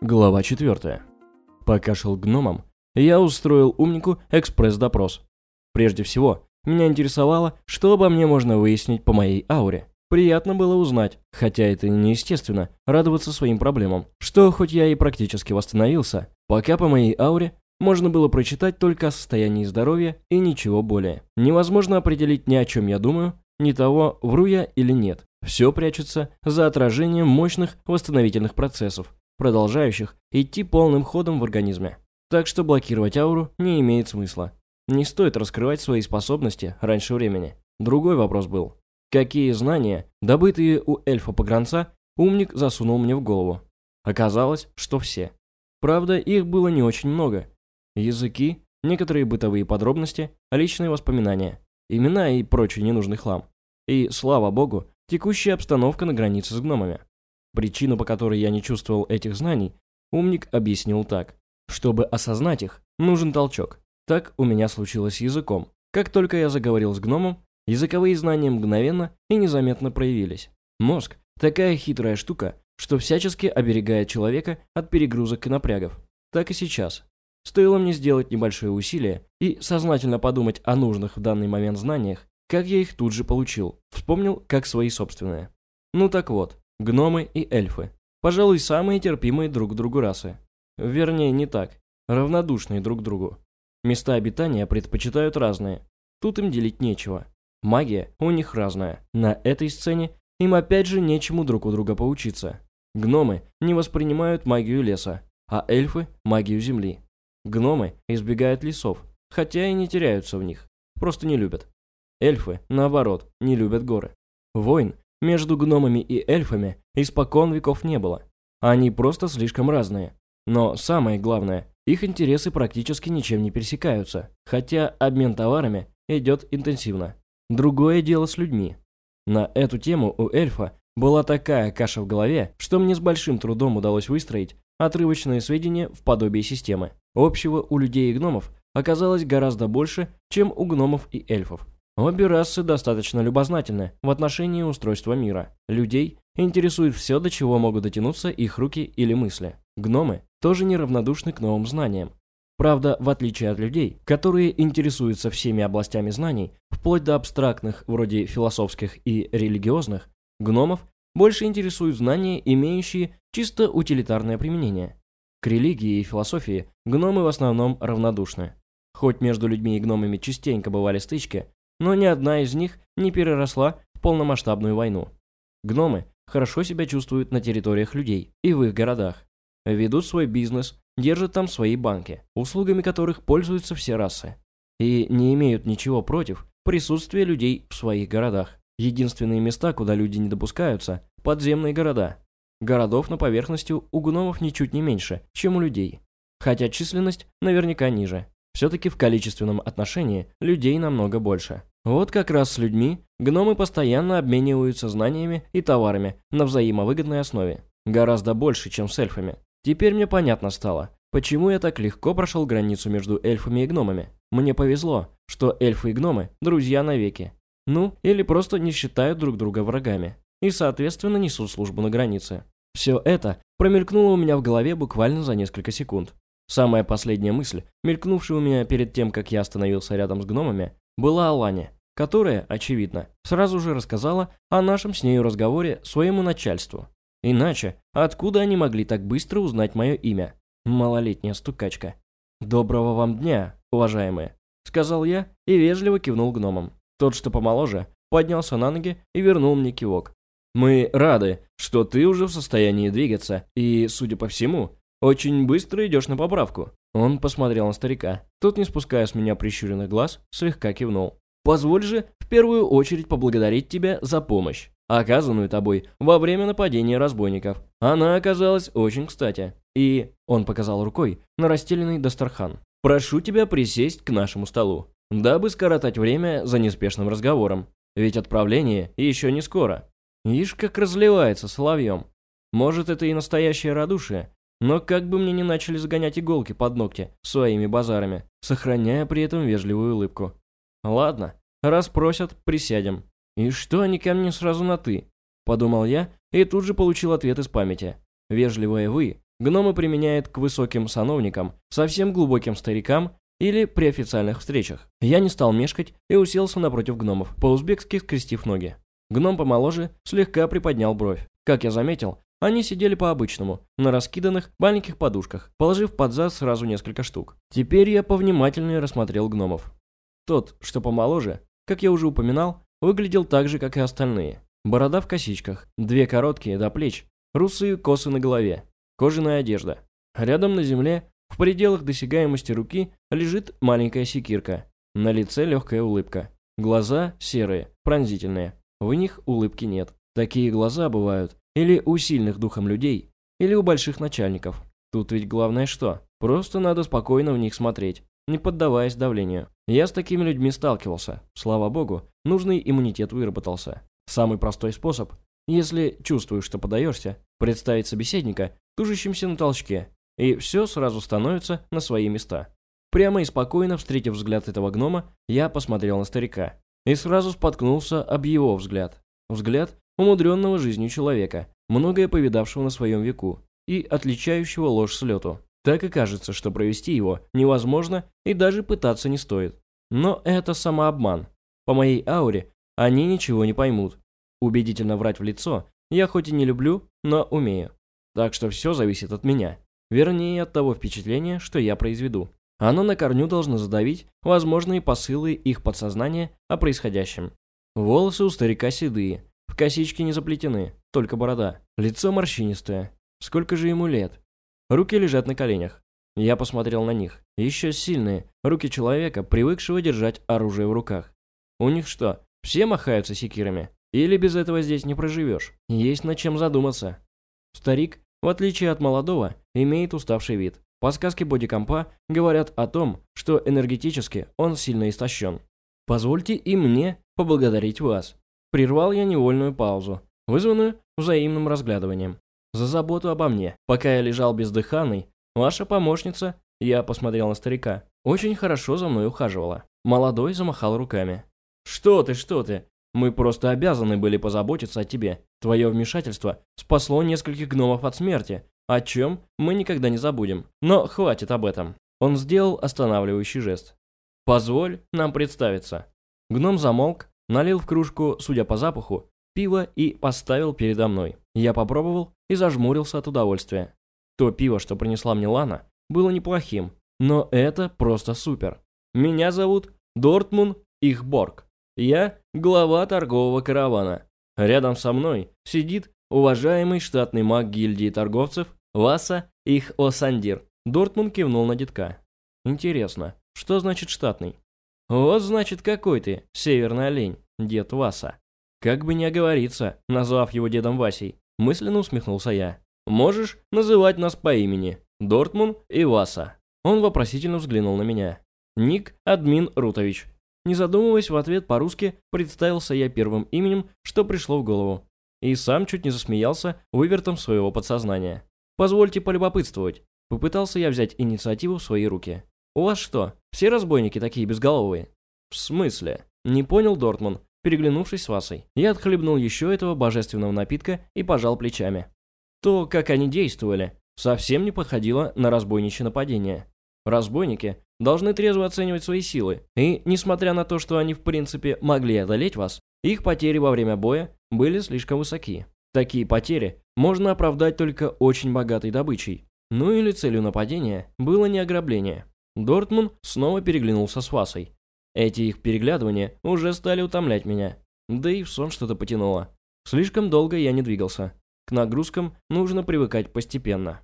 Глава 4. Пока шел к гномам, я устроил умнику экспресс-допрос. Прежде всего, меня интересовало, что обо мне можно выяснить по моей ауре. Приятно было узнать, хотя это неестественно, радоваться своим проблемам, что хоть я и практически восстановился, пока по моей ауре можно было прочитать только о состоянии здоровья и ничего более. Невозможно определить ни о чем я думаю, ни того, вру я или нет. Все прячется за отражением мощных восстановительных процессов, продолжающих идти полным ходом в организме. Так что блокировать ауру не имеет смысла. Не стоит раскрывать свои способности раньше времени. Другой вопрос был. Какие знания, добытые у эльфа-погранца, умник засунул мне в голову? Оказалось, что все. Правда, их было не очень много. Языки, некоторые бытовые подробности, личные воспоминания, имена и прочий ненужный хлам. И, слава богу, текущая обстановка на границе с гномами. Причину, по которой я не чувствовал этих знаний, умник объяснил так. Чтобы осознать их, нужен толчок. Так у меня случилось с языком. Как только я заговорил с гномом, языковые знания мгновенно и незаметно проявились. Мозг – такая хитрая штука, что всячески оберегает человека от перегрузок и напрягов. Так и сейчас. Стоило мне сделать небольшое усилие и сознательно подумать о нужных в данный момент знаниях, как я их тут же получил. Вспомнил, как свои собственные. Ну так вот, Гномы и эльфы. Пожалуй, самые терпимые друг к другу расы. Вернее, не так. Равнодушные друг к другу. Места обитания предпочитают разные. Тут им делить нечего. Магия у них разная. На этой сцене им опять же нечему друг у друга поучиться. Гномы не воспринимают магию леса, а эльфы – магию земли. Гномы избегают лесов, хотя и не теряются в них, просто не любят. Эльфы, наоборот, не любят горы. Войн между гномами и эльфами испокон веков не было. Они просто слишком разные. Но самое главное, их интересы практически ничем не пересекаются, хотя обмен товарами идет интенсивно. Другое дело с людьми. На эту тему у эльфа была такая каша в голове, что мне с большим трудом удалось выстроить отрывочные сведения в подобие системы. Общего у людей и гномов оказалось гораздо больше, чем у гномов и эльфов. Обе расы достаточно любознательны в отношении устройства мира. Людей интересует все, до чего могут дотянуться их руки или мысли. Гномы тоже неравнодушны к новым знаниям. Правда, в отличие от людей, которые интересуются всеми областями знаний, вплоть до абстрактных, вроде философских и религиозных, гномов больше интересуют знания, имеющие чисто утилитарное применение. К религии и философии гномы в основном равнодушны. Хоть между людьми и гномами частенько бывали стычки, но ни одна из них не переросла в полномасштабную войну. Гномы хорошо себя чувствуют на территориях людей и в их городах. Ведут свой бизнес, держат там свои банки, услугами которых пользуются все расы. И не имеют ничего против присутствия людей в своих городах. Единственные места, куда люди не допускаются – подземные города. Городов на поверхности у гномов ничуть не меньше, чем у людей. Хотя численность наверняка ниже. Все-таки в количественном отношении людей намного больше. Вот как раз с людьми гномы постоянно обмениваются знаниями и товарами на взаимовыгодной основе. Гораздо больше, чем с эльфами. Теперь мне понятно стало, почему я так легко прошел границу между эльфами и гномами. Мне повезло, что эльфы и гномы – друзья навеки. Ну, или просто не считают друг друга врагами. И, соответственно, несут службу на границе. Все это промелькнуло у меня в голове буквально за несколько секунд. Самая последняя мысль, мелькнувшая у меня перед тем, как я остановился рядом с гномами, была о Лане, которая, очевидно, сразу же рассказала о нашем с нею разговоре своему начальству. Иначе, откуда они могли так быстро узнать мое имя? Малолетняя стукачка. «Доброго вам дня, уважаемые», — сказал я и вежливо кивнул гномам. Тот, что помоложе, поднялся на ноги и вернул мне кивок. «Мы рады, что ты уже в состоянии двигаться, и, судя по всему, очень быстро идешь на поправку». Он посмотрел на старика. Тот, не спуская с меня прищуренных глаз, слегка кивнул. «Позволь же в первую очередь поблагодарить тебя за помощь, оказанную тобой во время нападения разбойников. Она оказалась очень кстати. И...» Он показал рукой на расстеленный Дастархан. «Прошу тебя присесть к нашему столу, дабы скоротать время за неспешным разговором. Ведь отправление еще не скоро. Ишь, как разливается соловьем. Может, это и настоящее радушие, но как бы мне не начали загонять иголки под ногти своими базарами, сохраняя при этом вежливую улыбку. Ладно, раз просят, присядем. И что они ко мне сразу на «ты»? Подумал я и тут же получил ответ из памяти. Вежливое «вы» гномы применяют к высоким сановникам, совсем глубоким старикам или при официальных встречах. Я не стал мешкать и уселся напротив гномов, по-узбекски скрестив ноги. Гном помоложе слегка приподнял бровь. Как я заметил, они сидели по-обычному, на раскиданных маленьких подушках, положив под зад сразу несколько штук. Теперь я повнимательнее рассмотрел гномов. Тот, что помоложе, как я уже упоминал, выглядел так же, как и остальные. Борода в косичках, две короткие до плеч, русые косы на голове, кожаная одежда. Рядом на земле в пределах досягаемости руки лежит маленькая секирка. На лице легкая улыбка. Глаза серые, пронзительные. В них улыбки нет. Такие глаза бывают или у сильных духом людей, или у больших начальников. Тут ведь главное что? Просто надо спокойно в них смотреть, не поддаваясь давлению. Я с такими людьми сталкивался. Слава богу, нужный иммунитет выработался. Самый простой способ, если чувствуешь, что подаешься, представить собеседника, тужащимся на толчке, и все сразу становится на свои места. Прямо и спокойно, встретив взгляд этого гнома, я посмотрел на старика. И сразу споткнулся об его взгляд. Взгляд умудренного жизнью человека, многое повидавшего на своем веку и отличающего ложь с лету. Так и кажется, что провести его невозможно и даже пытаться не стоит. Но это самообман. По моей ауре они ничего не поймут. Убедительно врать в лицо я хоть и не люблю, но умею. Так что все зависит от меня. Вернее, от того впечатления, что я произведу. Оно на корню должно задавить возможные посылы их подсознания о происходящем. Волосы у старика седые, косички не заплетены, только борода. Лицо морщинистое. Сколько же ему лет? Руки лежат на коленях. Я посмотрел на них. Еще сильные. Руки человека, привыкшего держать оружие в руках. У них что, все махаются секирами? Или без этого здесь не проживешь? Есть над чем задуматься. Старик, в отличие от молодого, имеет уставший вид. Подсказки бодикомпа говорят о том, что энергетически он сильно истощен. Позвольте и мне поблагодарить вас. Прервал я невольную паузу, вызванную взаимным разглядыванием. За заботу обо мне. Пока я лежал бездыханный, ваша помощница, я посмотрел на старика, очень хорошо за мной ухаживала. Молодой замахал руками. «Что ты, что ты? Мы просто обязаны были позаботиться о тебе. Твое вмешательство спасло нескольких гномов от смерти, о чем мы никогда не забудем. Но хватит об этом. Он сделал останавливающий жест. Позволь нам представиться. Гном замолк, налил в кружку, судя по запаху, пиво и поставил передо мной. Я попробовал и зажмурился от удовольствия. То пиво, что принесла мне Лана, было неплохим, но это просто супер. Меня зовут Дортмун Ихборг. Я глава торгового каравана. Рядом со мной сидит уважаемый штатный маг гильдии торговцев Васа их Осандир. Дортмунд кивнул на детка. Интересно, что значит штатный? Вот значит какой ты, северный олень, дед Васа. Как бы не оговориться, назвав его дедом Васей, мысленно усмехнулся я. Можешь называть нас по имени, Дортмун и Васа. Он вопросительно взглянул на меня. Ник Админ Рутович. Не задумываясь в ответ по-русски, представился я первым именем, что пришло в голову. И сам чуть не засмеялся вывертом своего подсознания. Позвольте полюбопытствовать. Попытался я взять инициативу в свои руки. У вас что, все разбойники такие безголовые? В смысле? Не понял Дортман, переглянувшись с Васой. Я отхлебнул еще этого божественного напитка и пожал плечами. То, как они действовали, совсем не походило на разбойничье нападение. Разбойники должны трезво оценивать свои силы, и, несмотря на то, что они в принципе могли одолеть вас, их потери во время боя были слишком высоки. Такие потери можно оправдать только очень богатой добычей. Ну или целью нападения было не ограбление. Дортмун снова переглянулся с Васой. Эти их переглядывания уже стали утомлять меня. Да и в сон что-то потянуло. Слишком долго я не двигался. К нагрузкам нужно привыкать постепенно.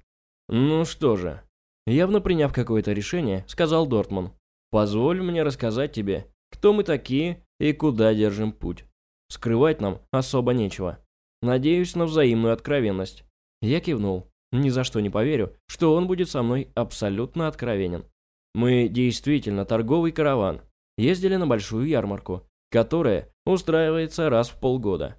Ну что же, явно приняв какое-то решение, сказал Дортмун. Позволь мне рассказать тебе, кто мы такие и куда держим путь. Скрывать нам особо нечего. Надеюсь на взаимную откровенность. Я кивнул. Ни за что не поверю, что он будет со мной абсолютно откровенен. Мы действительно торговый караван. Ездили на большую ярмарку, которая устраивается раз в полгода.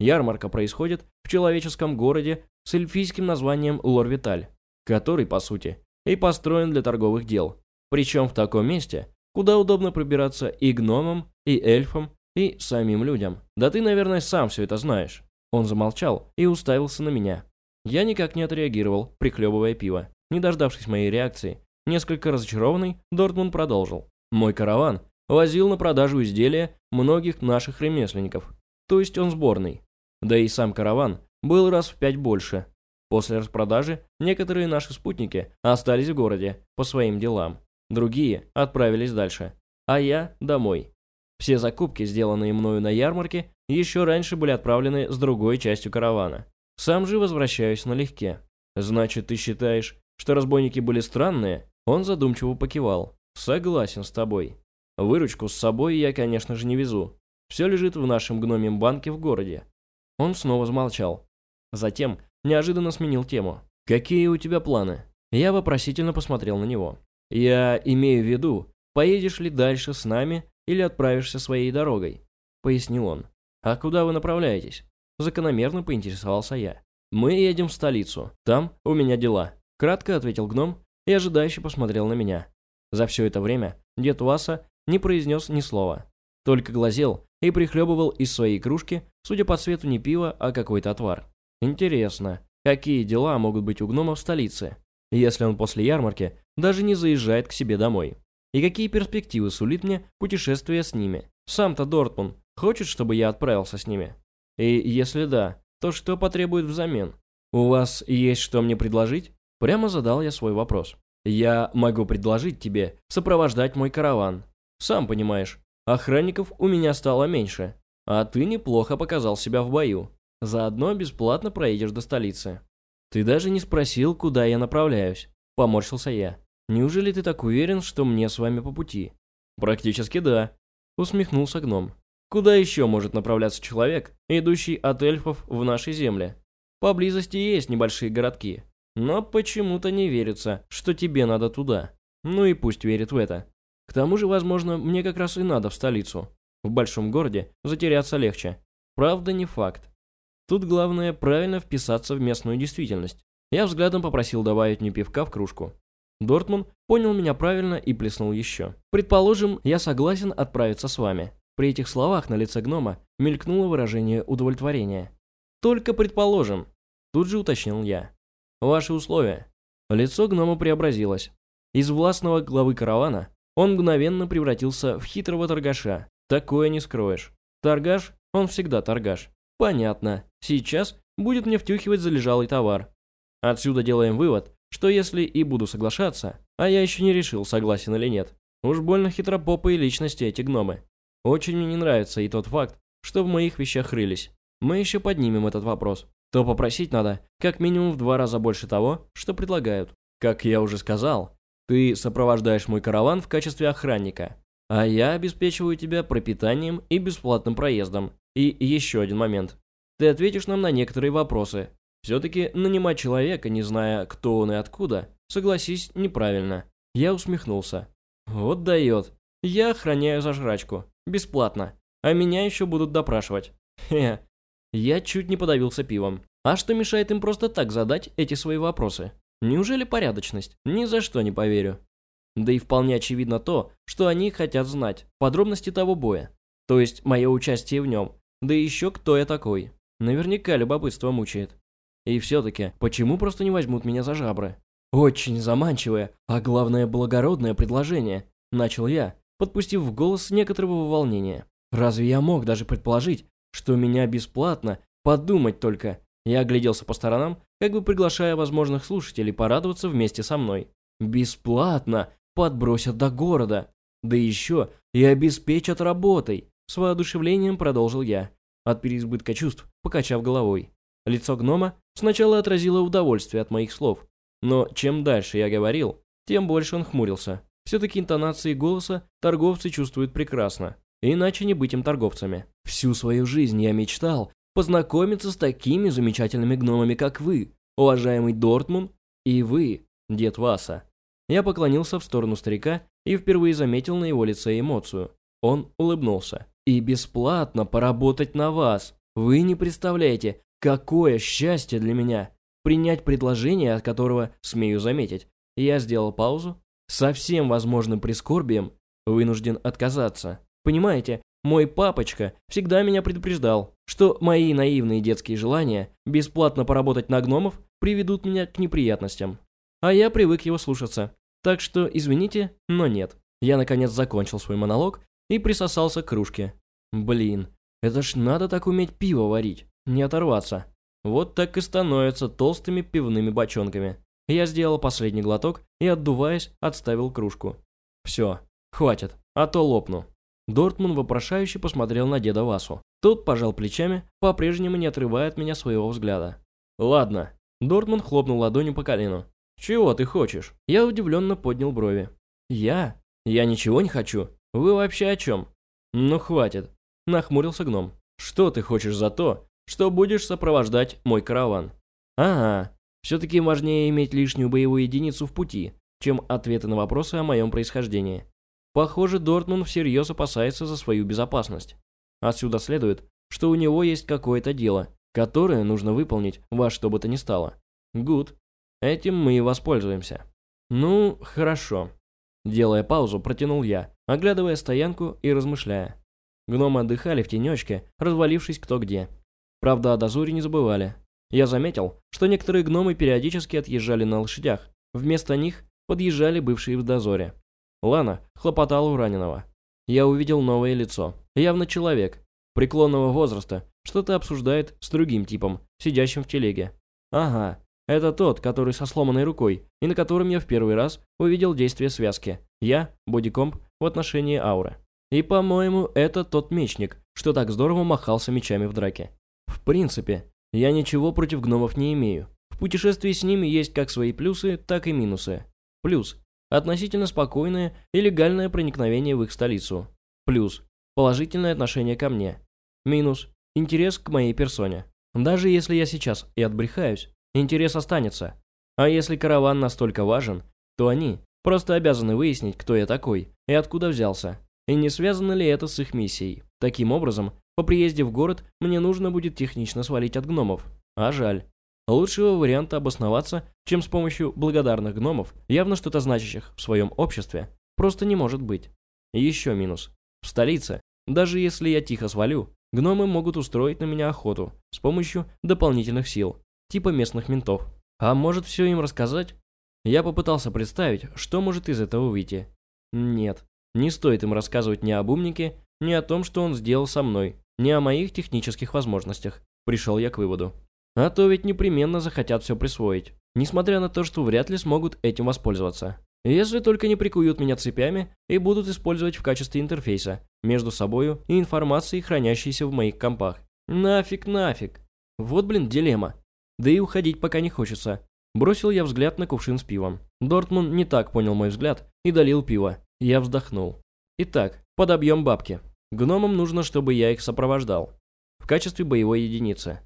Ярмарка происходит в человеческом городе с эльфийским названием Лорвиталь, который, по сути, и построен для торговых дел. Причем в таком месте, куда удобно пробираться и гномам, и эльфам, и самим людям. Да ты, наверное, сам все это знаешь. Он замолчал и уставился на меня. Я никак не отреагировал, прихлебывая пиво. Не дождавшись моей реакции, несколько разочарованный, Дортмунд продолжил. Мой караван возил на продажу изделия многих наших ремесленников, то есть он сборный. Да и сам караван был раз в пять больше. После распродажи некоторые наши спутники остались в городе по своим делам, другие отправились дальше, а я домой. Все закупки, сделанные мною на ярмарке, еще раньше были отправлены с другой частью каравана. Сам же возвращаюсь налегке. Значит, ты считаешь, что разбойники были странные? Он задумчиво покивал. Согласен с тобой. Выручку с собой я, конечно же, не везу. Все лежит в нашем гномьем банке в городе. Он снова замолчал. Затем неожиданно сменил тему. «Какие у тебя планы?» Я вопросительно посмотрел на него. «Я имею в виду, поедешь ли дальше с нами или отправишься своей дорогой?» Пояснил он. «А куда вы направляетесь?» Закономерно поинтересовался я. «Мы едем в столицу. Там у меня дела», — кратко ответил гном и ожидающе посмотрел на меня. За все это время дед Васа не произнес ни слова. Только глазел и прихлебывал из своей кружки, судя по цвету не пиво, а какой-то отвар. Интересно, какие дела могут быть у гнома в столице, если он после ярмарки даже не заезжает к себе домой? И какие перспективы сулит мне путешествие с ними? Сам-то Дортмун хочет, чтобы я отправился с ними? И если да, то что потребует взамен? У вас есть что мне предложить? Прямо задал я свой вопрос. Я могу предложить тебе сопровождать мой караван. Сам понимаешь, охранников у меня стало меньше, а ты неплохо показал себя в бою. Заодно бесплатно проедешь до столицы. Ты даже не спросил, куда я направляюсь. Поморщился я. Неужели ты так уверен, что мне с вами по пути? Практически да. Усмехнулся гном. Куда еще может направляться человек, идущий от эльфов в нашей земле? Поблизости есть небольшие городки, но почему-то не верится, что тебе надо туда. Ну и пусть верит в это. К тому же, возможно, мне как раз и надо в столицу. В большом городе затеряться легче. Правда, не факт. Тут главное правильно вписаться в местную действительность. Я взглядом попросил добавить мне пивка в кружку. Дортмун понял меня правильно и плеснул еще. Предположим, я согласен отправиться с вами. При этих словах на лице гнома мелькнуло выражение удовлетворения. Только предположим. Тут же уточнил я. Ваши условия. Лицо гнома преобразилось. Из властного главы каравана он мгновенно превратился в хитрого торгаша. Такое не скроешь. Торгаш, он всегда торгаш. Понятно. Сейчас будет мне втюхивать залежалый товар. Отсюда делаем вывод, что если и буду соглашаться, а я еще не решил, согласен или нет. Уж больно хитропопые личности эти гномы. Очень мне не нравится и тот факт, что в моих вещах рылись. Мы еще поднимем этот вопрос то попросить надо как минимум в два раза больше того, что предлагают. Как я уже сказал, ты сопровождаешь мой караван в качестве охранника, а я обеспечиваю тебя пропитанием и бесплатным проездом. И еще один момент. Ты ответишь нам на некоторые вопросы. Все-таки нанимать человека, не зная, кто он и откуда, согласись, неправильно. Я усмехнулся. Вот дает. Я охраняю за. Бесплатно. А меня еще будут допрашивать. Хе, я чуть не подавился пивом. А что мешает им просто так задать эти свои вопросы? Неужели порядочность? Ни за что не поверю. Да и вполне очевидно то, что они хотят знать подробности того боя. То есть мое участие в нем. Да еще кто я такой. Наверняка любопытство мучает. И все-таки, почему просто не возьмут меня за жабры? Очень заманчивое, а главное благородное предложение. Начал я, подпустив в голос некоторого волнения. Разве я мог даже предположить, что меня бесплатно, подумать только. Я огляделся по сторонам, как бы приглашая возможных слушателей порадоваться вместе со мной. Бесплатно подбросят до города. Да еще и обеспечат работой. С воодушевлением продолжил я, от переизбытка чувств, покачав головой. Лицо гнома сначала отразило удовольствие от моих слов, но чем дальше я говорил, тем больше он хмурился. Все-таки интонации голоса торговцы чувствуют прекрасно. Иначе не быть им торговцами. Всю свою жизнь я мечтал познакомиться с такими замечательными гномами, как вы, уважаемый Дортмун, и вы, дед Васа. Я поклонился в сторону старика и впервые заметил на его лице эмоцию. Он улыбнулся. «И бесплатно поработать на вас. Вы не представляете, какое счастье для меня принять предложение, от которого, смею заметить, я сделал паузу, со всем возможным прискорбием вынужден отказаться. Понимаете, Мой папочка всегда меня предупреждал, что мои наивные детские желания бесплатно поработать на гномов приведут меня к неприятностям. А я привык его слушаться. Так что, извините, но нет. Я наконец закончил свой монолог и присосался к кружке. Блин, это ж надо так уметь пиво варить, не оторваться. Вот так и становятся толстыми пивными бочонками. Я сделал последний глоток и, отдуваясь, отставил кружку. Все, хватит, а то лопну. Дортмун вопрошающе посмотрел на деда Васу. Тот пожал плечами, по-прежнему не отрывая от меня своего взгляда. «Ладно». Дортмун хлопнул ладонью по колену. «Чего ты хочешь?» Я удивленно поднял брови. «Я? Я ничего не хочу. Вы вообще о чем?» «Ну хватит», — нахмурился гном. «Что ты хочешь за то, что будешь сопровождать мой караван?» «Ага, все-таки важнее иметь лишнюю боевую единицу в пути, чем ответы на вопросы о моем происхождении. Похоже, Дортмун всерьез опасается за свою безопасность. Отсюда следует, что у него есть какое-то дело, которое нужно выполнить во что бы то ни стало. Гуд. Этим мы и воспользуемся. Ну, хорошо. Делая паузу, протянул я, оглядывая стоянку и размышляя. Гномы отдыхали в тенечке, развалившись кто где. Правда, о дозоре не забывали. Я заметил, что некоторые гномы периодически отъезжали на лошадях. Вместо них подъезжали бывшие в дозоре. Лана хлопотала у раненого. Я увидел новое лицо. Явно человек. Преклонного возраста. Что-то обсуждает с другим типом, сидящим в телеге. Ага, это тот, который со сломанной рукой, и на котором я в первый раз увидел действие связки. Я, бодикомп, в отношении ауры. И, по-моему, это тот мечник, что так здорово махался мечами в драке. В принципе, я ничего против гномов не имею. В путешествии с ними есть как свои плюсы, так и минусы. Плюс относительно спокойное и легальное проникновение в их столицу. Плюс – положительное отношение ко мне. Минус – интерес к моей персоне. Даже если я сейчас и отбрехаюсь, интерес останется. А если караван настолько важен, то они просто обязаны выяснить, кто я такой и откуда взялся, и не связано ли это с их миссией. Таким образом, по приезде в город мне нужно будет технично свалить от гномов. А жаль. Лучшего варианта обосноваться, чем с помощью благодарных гномов, явно что-то значащих в своем обществе, просто не может быть. еще минус. В столице, даже если я тихо свалю, гномы могут устроить на меня охоту с помощью дополнительных сил, типа местных ментов. А может все им рассказать? Я попытался представить, что может из этого выйти. Нет, не стоит им рассказывать ни об умнике, ни о том, что он сделал со мной, ни о моих технических возможностях. Пришел я к выводу. А то ведь непременно захотят все присвоить, несмотря на то, что вряд ли смогут этим воспользоваться. Если только не прикуют меня цепями и будут использовать в качестве интерфейса между собою и информацией, хранящейся в моих компах. Нафиг, нафиг. Вот, блин, дилемма. Да и уходить пока не хочется. Бросил я взгляд на кувшин с пивом. Дортмун не так понял мой взгляд и долил пиво. Я вздохнул. Итак, подобьем бабки. Гномам нужно, чтобы я их сопровождал. В качестве боевой единицы.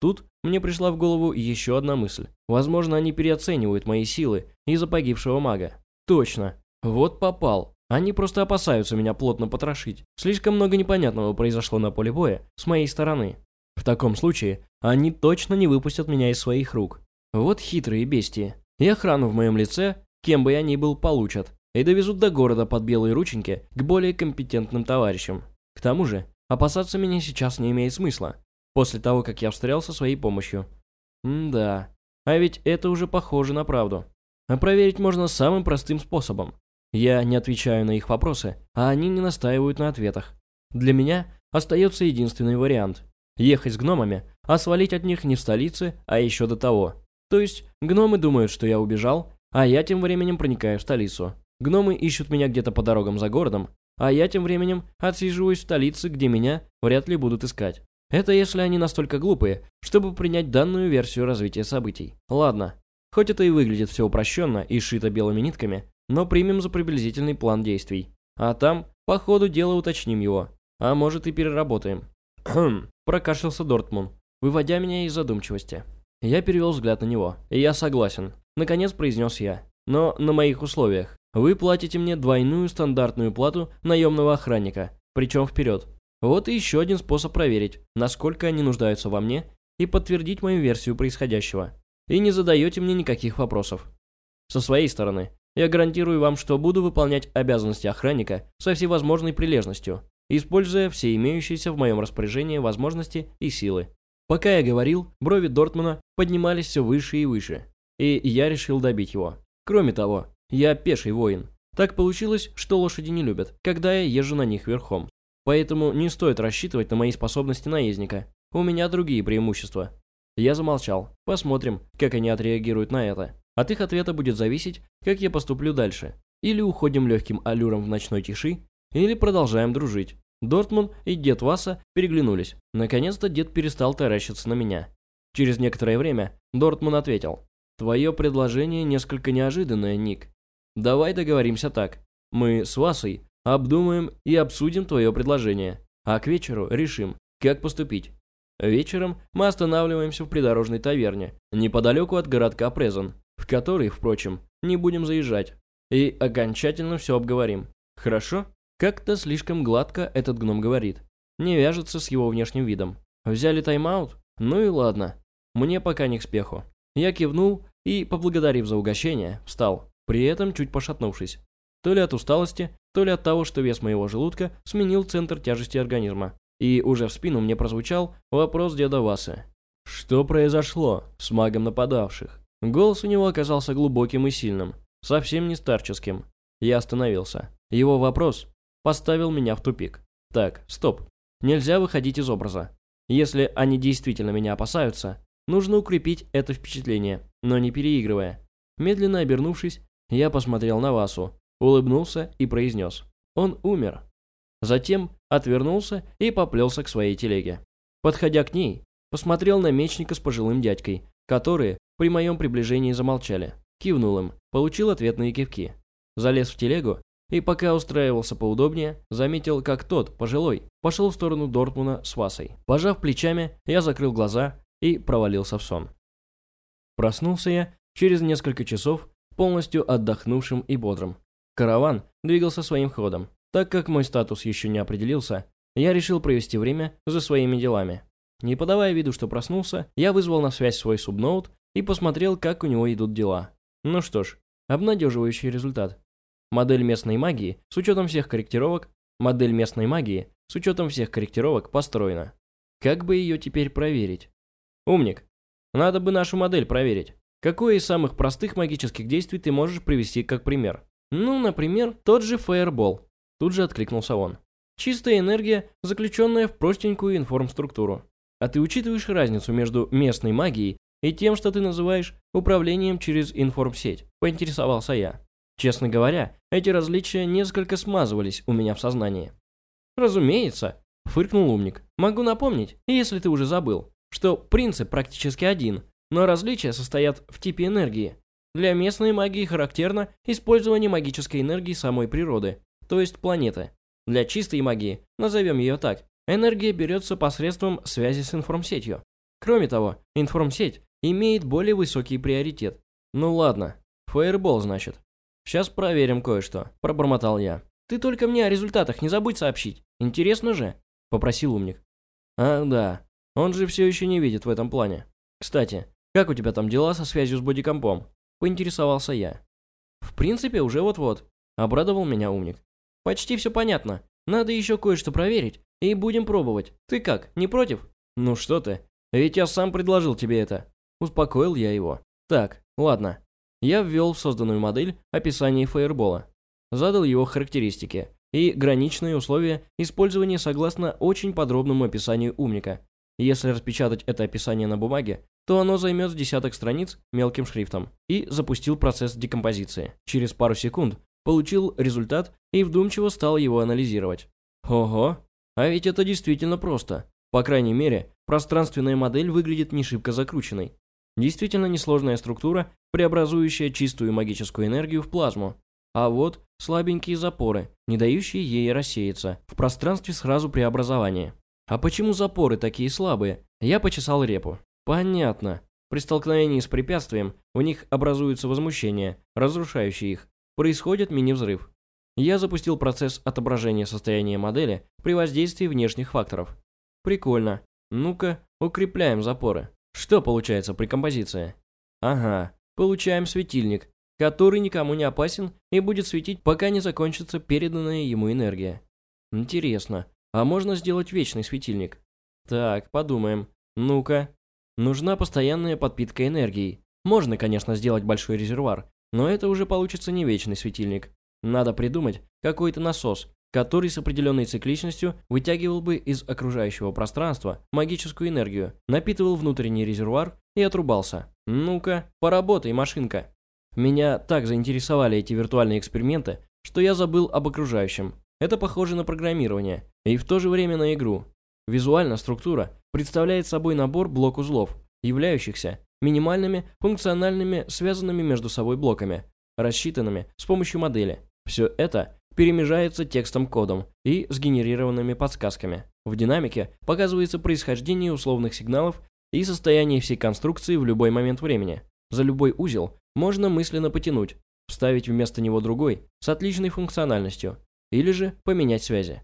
Тут мне пришла в голову еще одна мысль. Возможно, они переоценивают мои силы из-за погибшего мага. Точно. Вот попал. Они просто опасаются меня плотно потрошить. Слишком много непонятного произошло на поле боя с моей стороны. В таком случае, они точно не выпустят меня из своих рук. Вот хитрые бестии. И охрану в моем лице, кем бы я ни был, получат. И довезут до города под белые рученьки к более компетентным товарищам. К тому же, опасаться меня сейчас не имеет смысла после того, как я встрял со своей помощью. М-да, а ведь это уже похоже на правду. А проверить можно самым простым способом. Я не отвечаю на их вопросы, а они не настаивают на ответах. Для меня остается единственный вариант – ехать с гномами, а свалить от них не в столице, а еще до того. То есть, гномы думают, что я убежал, а я тем временем проникаю в столицу. Гномы ищут меня где-то по дорогам за городом, а я тем временем отсиживаюсь в столице, где меня вряд ли будут искать. Это если они настолько глупые, чтобы принять данную версию развития событий. Ладно, хоть это и выглядит все упрощенно и шито белыми нитками, но примем за приблизительный план действий. А там, по ходу дела уточним его. А может и переработаем. Хм, прокашлялся Дортмун, выводя меня из задумчивости. Я перевел взгляд на него. И я согласен. Наконец произнес я. Но на моих условиях. Вы платите мне двойную стандартную плату наемного охранника, причем вперед. Вот и еще один способ проверить, насколько они нуждаются во мне, и подтвердить мою версию происходящего. И не задаете мне никаких вопросов. Со своей стороны, я гарантирую вам, что буду выполнять обязанности охранника со всевозможной прилежностью. используя все имеющиеся в моем распоряжении возможности и силы. Пока я говорил, брови Дортмана поднимались все выше и выше, и я решил добить его. Кроме того, я пеший воин. Так получилось, что лошади не любят, когда я езжу на них верхом. Поэтому не стоит рассчитывать на мои способности наездника. У меня другие преимущества. Я замолчал. Посмотрим, как они отреагируют на это. От их ответа будет зависеть, как я поступлю дальше. Или уходим легким аллюром в ночной тиши, или продолжаем дружить. Дортман и дед Васа переглянулись. Наконец-то дед перестал таращиться на меня. Через некоторое время Дортман ответил. «Твое предложение несколько неожиданное, Ник. Давай договоримся так. Мы с Васой обдумаем и обсудим твое предложение, а к вечеру решим, как поступить. Вечером мы останавливаемся в придорожной таверне, неподалеку от городка Презон, в который, впрочем, не будем заезжать, и окончательно все обговорим. Хорошо? Как-то слишком гладко этот гном говорит. Не вяжется с его внешним видом. Взяли тайм-аут? Ну и ладно. Мне пока не к спеху. Я кивнул и, поблагодарив за угощение, встал, при этом чуть пошатнувшись. То ли от усталости, то ли от того, что вес моего желудка сменил центр тяжести организма. И уже в спину мне прозвучал вопрос деда Васы. Что произошло с магом нападавших? Голос у него оказался глубоким и сильным, совсем не старческим. Я остановился. Его вопрос поставил меня в тупик. Так, стоп. Нельзя выходить из образа. Если они действительно меня опасаются, нужно укрепить это впечатление, но не переигрывая. Медленно обернувшись, я посмотрел на Васу, улыбнулся и произнес. Он умер. Затем отвернулся и поплелся к своей телеге. Подходя к ней, посмотрел на мечника с пожилым дядькой, которые при моем приближении замолчали. Кивнул им, получил ответные кивки. Залез в телегу и пока устраивался поудобнее, заметил, как тот, пожилой, пошел в сторону Дортмуна с Васой. Пожав плечами, я закрыл глаза и провалился в сон. Проснулся я через несколько часов, полностью отдохнувшим и бодрым. Караван двигался своим ходом. Так как мой статус еще не определился, я решил провести время за своими делами. Не подавая виду, что проснулся, я вызвал на связь свой субноут и посмотрел, как у него идут дела. Ну что ж, обнадеживающий результат. Модель местной магии с учетом всех корректировок, модель местной магии с учетом всех корректировок построена. Как бы ее теперь проверить? Умник, надо бы нашу модель проверить. Какое из самых простых магических действий ты можешь привести как пример? Ну, например, тот же фаербол. Тут же откликнулся он. Чистая энергия, заключенная в простенькую информструктуру. А ты учитываешь разницу между местной магией и тем, что ты называешь управлением через информсеть? Поинтересовался я. Честно говоря, эти различия несколько смазывались у меня в сознании. Разумеется, фыркнул умник. Могу напомнить, если ты уже забыл, что принцип практически один, но различия состоят в типе энергии. Для местной магии характерно использование магической энергии самой природы, то есть планеты. Для чистой магии, назовем ее так, энергия берется посредством связи с информсетью. Кроме того, информсеть имеет более высокий приоритет. Ну ладно, фаербол значит. Сейчас проверим кое-что, пробормотал я. Ты только мне о результатах не забудь сообщить. Интересно же, попросил умник. А, да. Он же все еще не видит в этом плане. Кстати, как у тебя там дела со связью с бодикомпом? Поинтересовался я. В принципе, уже вот-вот. Обрадовал меня умник. Почти все понятно. Надо еще кое-что проверить. И будем пробовать. Ты как, не против? Ну что ты? Ведь я сам предложил тебе это. Успокоил я его. Так, ладно. Я ввел в созданную модель описание фаербола. Задал его характеристики и граничные условия использования согласно очень подробному описанию умника. Если распечатать это описание на бумаге, то оно займет десяток страниц мелким шрифтом. И запустил процесс декомпозиции. Через пару секунд получил результат и вдумчиво стал его анализировать. Ого, а ведь это действительно просто. По крайней мере, пространственная модель выглядит не шибко закрученной. Действительно несложная структура, преобразующая чистую магическую энергию в плазму. А вот слабенькие запоры, не дающие ей рассеяться. В пространстве сразу преобразование. А почему запоры такие слабые? Я почесал репу. Понятно. При столкновении с препятствием у них образуется возмущение, разрушающее их происходит мини-взрыв. Я запустил процесс отображения состояния модели при воздействии внешних факторов. Прикольно. Ну-ка, укрепляем запоры. Что получается при композиции? Ага, получаем светильник, который никому не опасен и будет светить, пока не закончится переданная ему энергия. Интересно, А можно сделать вечный светильник? Так, подумаем. Ну-ка. Нужна постоянная подпитка энергией. Можно, конечно, сделать большой резервуар, но это уже получится не вечный светильник. Надо придумать какой-то насос, который с определенной цикличностью вытягивал бы из окружающего пространства магическую энергию, напитывал внутренний резервуар и отрубался. Ну-ка, поработай, машинка. Меня так заинтересовали эти виртуальные эксперименты, что я забыл об окружающем. Это похоже на программирование, и в то же время на игру. Визуально структура представляет собой набор блок-узлов, являющихся минимальными функциональными связанными между собой блоками, рассчитанными с помощью модели. Все это перемежается текстом-кодом и сгенерированными подсказками. В динамике показывается происхождение условных сигналов и состояние всей конструкции в любой момент времени. За любой узел можно мысленно потянуть, вставить вместо него другой с отличной функциональностью, или же поменять связи.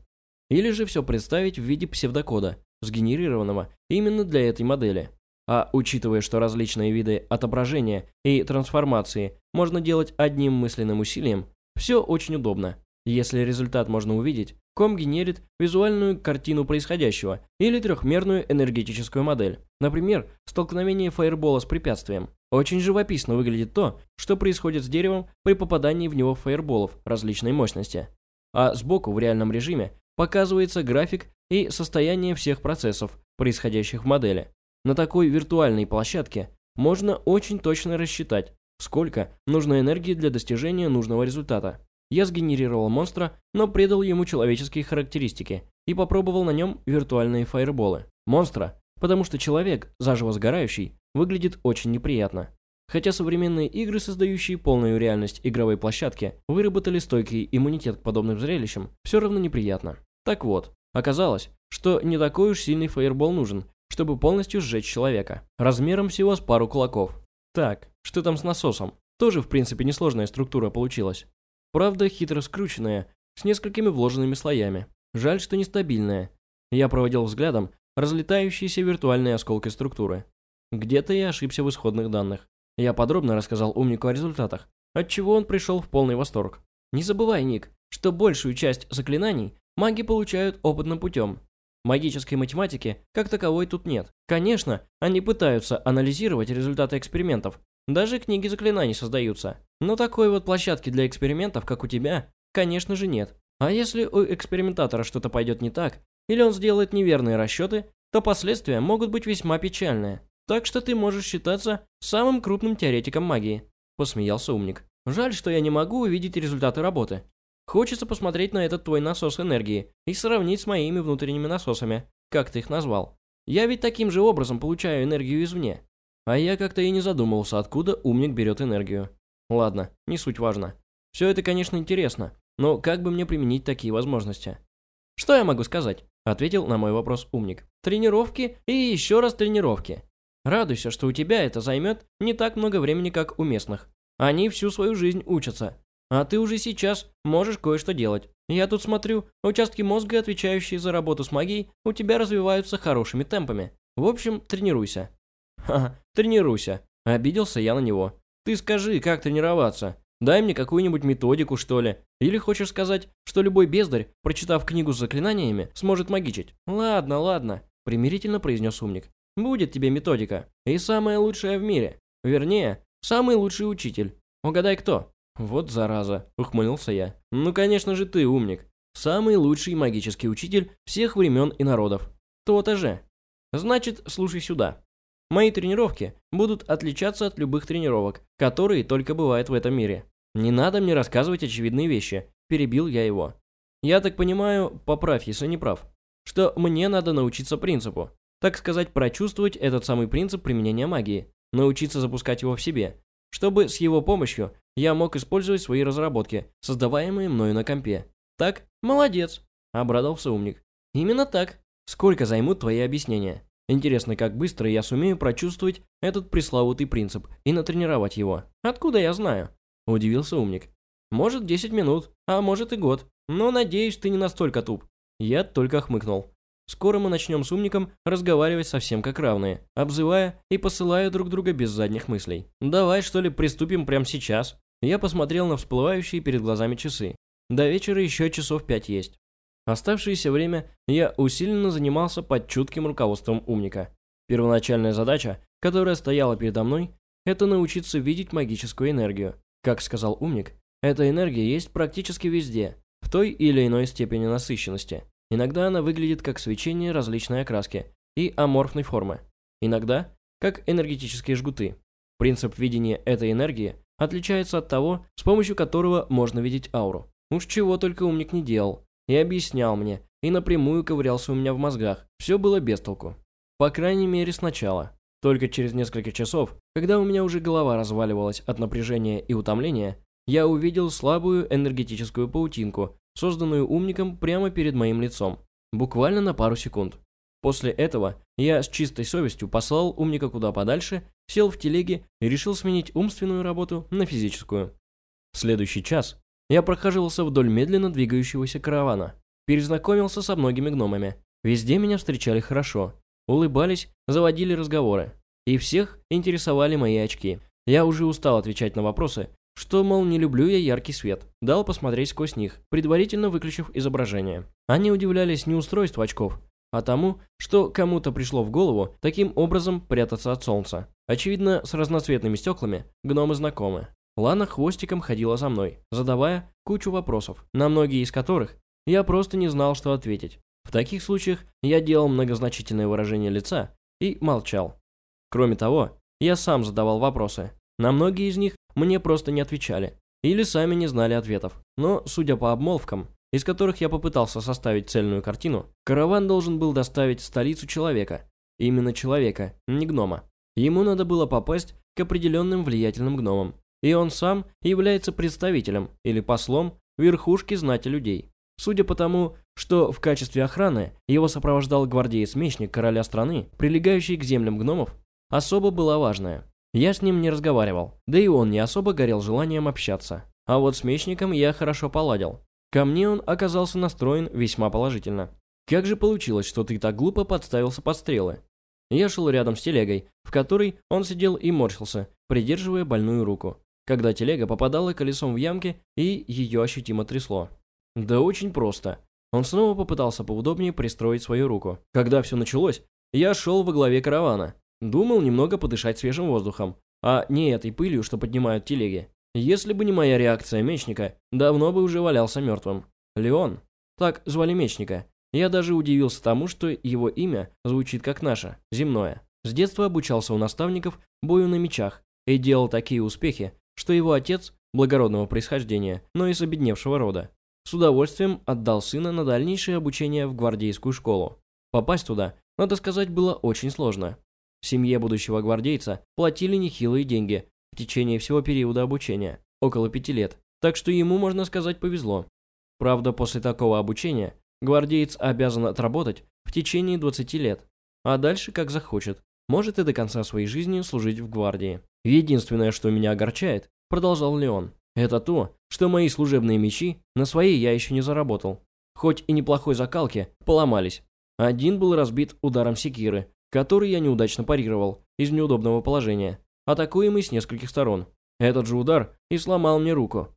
Или же все представить в виде псевдокода, сгенерированного именно для этой модели. А учитывая, что различные виды отображения и трансформации можно делать одним мысленным усилием, все очень удобно. Если результат можно увидеть, ком генерит визуальную картину происходящего или трехмерную энергетическую модель. Например, столкновение фаербола с препятствием. Очень живописно выглядит то, что происходит с деревом при попадании в него фаерболов различной мощности. А сбоку в реальном режиме показывается график и состояние всех процессов, происходящих в модели. На такой виртуальной площадке можно очень точно рассчитать, сколько нужно энергии для достижения нужного результата. Я сгенерировал монстра, но придал ему человеческие характеристики и попробовал на нем виртуальные фаерболы. Монстра, потому что человек, заживо сгорающий, выглядит очень неприятно. Хотя современные игры, создающие полную реальность игровой площадки, выработали стойкий иммунитет к подобным зрелищам, все равно неприятно. Так вот, оказалось, что не такой уж сильный фаербол нужен, чтобы полностью сжечь человека. Размером всего с пару кулаков. Так, что там с насосом? Тоже, в принципе, несложная структура получилась. Правда, хитро скрученная, с несколькими вложенными слоями. Жаль, что нестабильная. Я проводил взглядом разлетающиеся виртуальные осколки структуры. Где-то я ошибся в исходных данных. Я подробно рассказал умнику о результатах, отчего он пришел в полный восторг. Не забывай, Ник, что большую часть заклинаний маги получают опытным путем, Магической математики как таковой тут нет. Конечно, они пытаются анализировать результаты экспериментов. Даже книги заклинаний создаются. Но такой вот площадки для экспериментов, как у тебя, конечно же нет. А если у экспериментатора что-то пойдет не так, или он сделает неверные расчеты, то последствия могут быть весьма печальные. Так что ты можешь считаться самым крупным теоретиком магии», – посмеялся умник. «Жаль, что я не могу увидеть результаты работы. Хочется посмотреть на этот твой насос энергии и сравнить с моими внутренними насосами, как ты их назвал. Я ведь таким же образом получаю энергию извне. А я как-то и не задумывался, откуда умник берет энергию. Ладно, не суть важно. Все это, конечно, интересно, но как бы мне применить такие возможности? Что я могу сказать? Ответил на мой вопрос умник. Тренировки и еще раз тренировки. Радуйся, что у тебя это займет не так много времени, как у местных. Они всю свою жизнь учатся, а ты уже сейчас можешь кое-что делать. Я тут смотрю, участки мозга, отвечающие за работу с магией, у тебя развиваются хорошими темпами. В общем, тренируйся. Ха, тренируйся. Обиделся я на него. Ты скажи, как тренироваться? Дай мне какую-нибудь методику, что ли. Или хочешь сказать, что любой бездарь, прочитав книгу с заклинаниями, сможет магичить? Ладно, ладно, примирительно произнес умник. Будет тебе методика. И самая лучшая в мире. Вернее, самый лучший учитель. Угадай кто? «Вот зараза», — ухмыльнулся я. «Ну, конечно же, ты умник. Самый лучший магический учитель всех времен и народов. То-то же. Значит, слушай сюда. Мои тренировки будут отличаться от любых тренировок, которые только бывают в этом мире. Не надо мне рассказывать очевидные вещи», — перебил я его. «Я так понимаю, поправь, если не прав, что мне надо научиться принципу, так сказать, прочувствовать этот самый принцип применения магии, научиться запускать его в себе, чтобы с его помощью я мог использовать свои разработки, создаваемые мною на компе. Так? Молодец, обрадовался умник. Именно так. Сколько займут твои объяснения? Интересно, как быстро я сумею прочувствовать этот пресловутый принцип и натренировать его. Откуда я знаю? Удивился умник. Может 10 минут, а может и год. Но надеюсь, ты не настолько туп. Я только хмыкнул. Скоро мы начнем с умником разговаривать совсем как равные, обзывая и посылая друг друга без задних мыслей. Давай, что ли, приступим прямо сейчас? Я посмотрел на всплывающие перед глазами часы. До вечера еще часов пять есть. Оставшееся время я усиленно занимался под чутким руководством умника. Первоначальная задача, которая стояла передо мной, это научиться видеть магическую энергию. Как сказал умник, эта энергия есть практически везде, в той или иной степени насыщенности. Иногда она выглядит как свечение различной окраски и аморфной формы. Иногда как энергетические жгуты. Принцип видения этой энергии отличается от того, с помощью которого можно видеть ауру. Уж чего только умник не делал. И объяснял мне, и напрямую ковырялся у меня в мозгах. Все было без толку. По крайней мере сначала. Только через несколько часов, когда у меня уже голова разваливалась от напряжения и утомления, я увидел слабую энергетическую паутинку, созданную умником прямо перед моим лицом. Буквально на пару секунд. После этого я с чистой совестью послал умника куда подальше, сел в телеге и решил сменить умственную работу на физическую. В следующий час я прохаживался вдоль медленно двигающегося каравана, перезнакомился со многими гномами. Везде меня встречали хорошо, улыбались, заводили разговоры. И всех интересовали мои очки. Я уже устал отвечать на вопросы, что, мол, не люблю я яркий свет. Дал посмотреть сквозь них, предварительно выключив изображение. Они удивлялись не устройству очков, а тому, что кому-то пришло в голову таким образом прятаться от солнца. Очевидно, с разноцветными стеклами гномы знакомы. Лана хвостиком ходила за мной, задавая кучу вопросов, на многие из которых я просто не знал, что ответить. В таких случаях я делал многозначительное выражение лица и молчал. Кроме того, я сам задавал вопросы. На многие из них мне просто не отвечали. Или сами не знали ответов. Но, судя по обмолвкам, из которых я попытался составить цельную картину, караван должен был доставить в столицу человека. Именно человека, не гнома. Ему надо было попасть к определенным влиятельным гномам. И он сам является представителем или послом верхушки знати людей. Судя по тому, что в качестве охраны его сопровождал гвардеец-мечник короля страны, прилегающий к землям гномов, особо была важная. Я с ним не разговаривал, да и он не особо горел желанием общаться. А вот с мечником я хорошо поладил. Ко мне он оказался настроен весьма положительно. «Как же получилось, что ты так глупо подставился под стрелы?» Я шел рядом с телегой, в которой он сидел и морщился, придерживая больную руку, когда телега попадала колесом в ямки и ее ощутимо трясло. Да очень просто. Он снова попытался поудобнее пристроить свою руку. Когда все началось, я шел во главе каравана. Думал немного подышать свежим воздухом, а не этой пылью, что поднимают телеги. Если бы не моя реакция мечника, давно бы уже валялся мертвым. Леон, так звали мечника. Я даже удивился тому, что его имя звучит как наше, земное. С детства обучался у наставников бою на мечах и делал такие успехи, что его отец, благородного происхождения, но и с обедневшего рода, с удовольствием отдал сына на дальнейшее обучение в гвардейскую школу. Попасть туда, надо сказать, было очень сложно. Семье будущего гвардейца платили нехилые деньги, в течение всего периода обучения, около пяти лет, так что ему, можно сказать, повезло. Правда, после такого обучения гвардеец обязан отработать в течение 20 лет, а дальше как захочет, может и до конца своей жизни служить в гвардии. Единственное, что меня огорчает, продолжал Леон, это то, что мои служебные мечи на свои я еще не заработал. Хоть и неплохой закалки, поломались. Один был разбит ударом секиры, который я неудачно парировал из неудобного положения атакуемый с нескольких сторон. Этот же удар и сломал мне руку.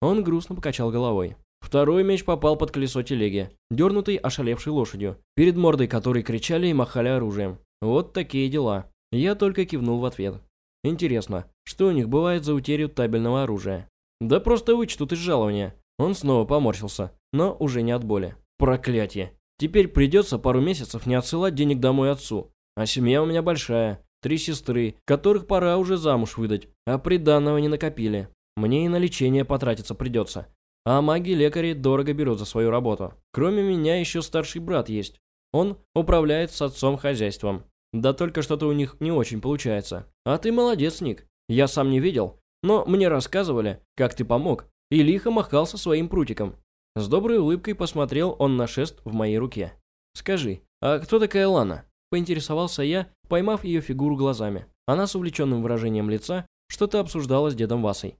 Он грустно покачал головой. Второй меч попал под колесо телеги, дернутый ошалевшей лошадью, перед мордой которой кричали и махали оружием. Вот такие дела. Я только кивнул в ответ. Интересно, что у них бывает за утерю табельного оружия? Да просто вычтут из жалования. Он снова поморщился, но уже не от боли. Проклятие. Теперь придется пару месяцев не отсылать денег домой отцу. А семья у меня большая. Три сестры, которых пора уже замуж выдать, а приданного не накопили. Мне и на лечение потратиться придется. А маги-лекари дорого берут за свою работу. Кроме меня еще старший брат есть. Он управляет с отцом хозяйством. Да только что-то у них не очень получается. А ты молодец, Ник. Я сам не видел, но мне рассказывали, как ты помог, и лихо махался своим прутиком. С доброй улыбкой посмотрел он на шест в моей руке. «Скажи, а кто такая Лана?» Поинтересовался я, поймав ее фигуру глазами. Она с увлеченным выражением лица что-то обсуждала с дедом Васой.